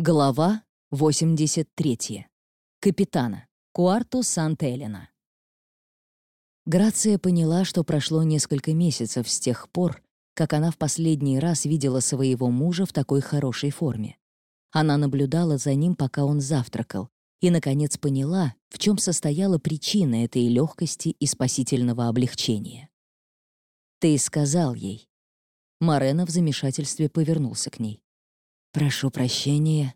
Глава 83. Капитана. Куарто Санта-Элена. Грация поняла, что прошло несколько месяцев с тех пор, как она в последний раз видела своего мужа в такой хорошей форме. Она наблюдала за ним, пока он завтракал, и, наконец, поняла, в чем состояла причина этой легкости и спасительного облегчения. «Ты сказал ей». Морено в замешательстве повернулся к ней. «Прошу прощения.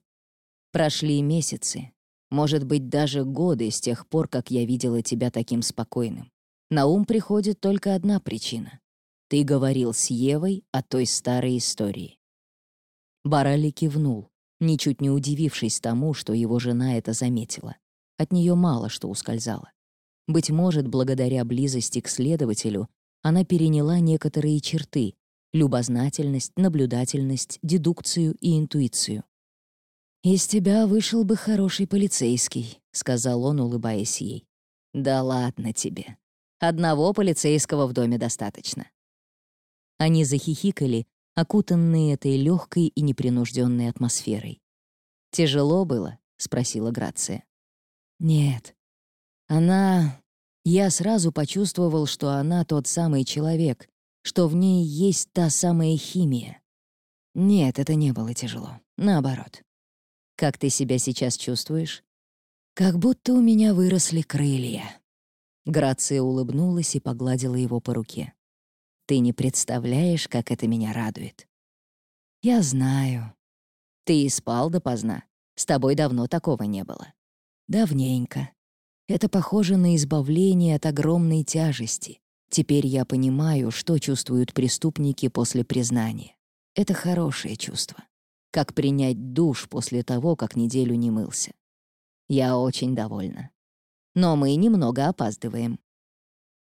Прошли месяцы, может быть, даже годы с тех пор, как я видела тебя таким спокойным. На ум приходит только одна причина. Ты говорил с Евой о той старой истории». Барали кивнул, ничуть не удивившись тому, что его жена это заметила. От нее мало что ускользало. Быть может, благодаря близости к следователю, она переняла некоторые черты, любознательность, наблюдательность, дедукцию и интуицию. «Из тебя вышел бы хороший полицейский», — сказал он, улыбаясь ей. «Да ладно тебе. Одного полицейского в доме достаточно». Они захихикали, окутанные этой легкой и непринужденной атмосферой. «Тяжело было?» — спросила Грация. «Нет. Она... Я сразу почувствовал, что она тот самый человек, что в ней есть та самая химия. Нет, это не было тяжело. Наоборот. Как ты себя сейчас чувствуешь? Как будто у меня выросли крылья. Грация улыбнулась и погладила его по руке. Ты не представляешь, как это меня радует. Я знаю. Ты и спал допоздна. С тобой давно такого не было. Давненько. Это похоже на избавление от огромной тяжести. Теперь я понимаю, что чувствуют преступники после признания. Это хорошее чувство. Как принять душ после того, как неделю не мылся. Я очень довольна. Но мы немного опаздываем.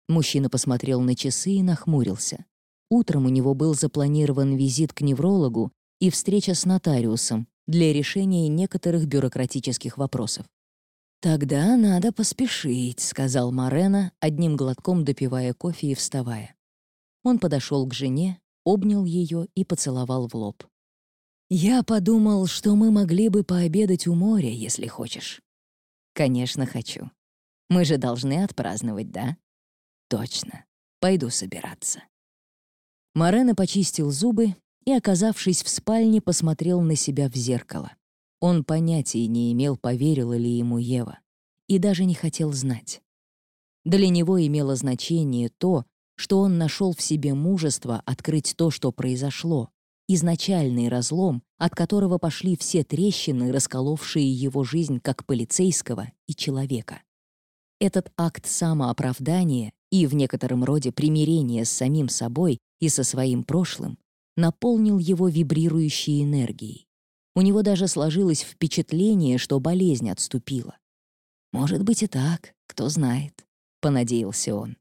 Мужчина посмотрел на часы и нахмурился. Утром у него был запланирован визит к неврологу и встреча с нотариусом для решения некоторых бюрократических вопросов. «Тогда надо поспешить», — сказал Марена, одним глотком допивая кофе и вставая. Он подошел к жене, обнял ее и поцеловал в лоб. «Я подумал, что мы могли бы пообедать у моря, если хочешь». «Конечно, хочу. Мы же должны отпраздновать, да?» «Точно. Пойду собираться». Марена почистил зубы и, оказавшись в спальне, посмотрел на себя в зеркало. Он понятия не имел, поверила ли ему Ева, и даже не хотел знать. Для него имело значение то, что он нашел в себе мужество открыть то, что произошло, изначальный разлом, от которого пошли все трещины, расколовшие его жизнь как полицейского и человека. Этот акт самооправдания и в некотором роде примирения с самим собой и со своим прошлым наполнил его вибрирующей энергией. У него даже сложилось впечатление, что болезнь отступила. «Может быть и так, кто знает», — понадеялся он.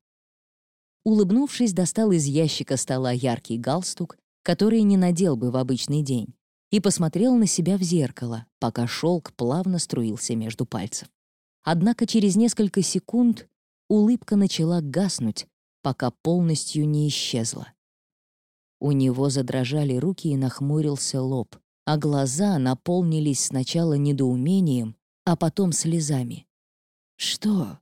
Улыбнувшись, достал из ящика стола яркий галстук, который не надел бы в обычный день, и посмотрел на себя в зеркало, пока шелк плавно струился между пальцев. Однако через несколько секунд улыбка начала гаснуть, пока полностью не исчезла. У него задрожали руки и нахмурился лоб а глаза наполнились сначала недоумением, а потом слезами. «Что?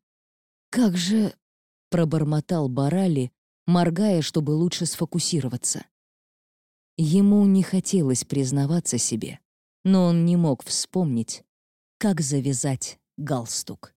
Как же...» — пробормотал Барали, моргая, чтобы лучше сфокусироваться. Ему не хотелось признаваться себе, но он не мог вспомнить, как завязать галстук.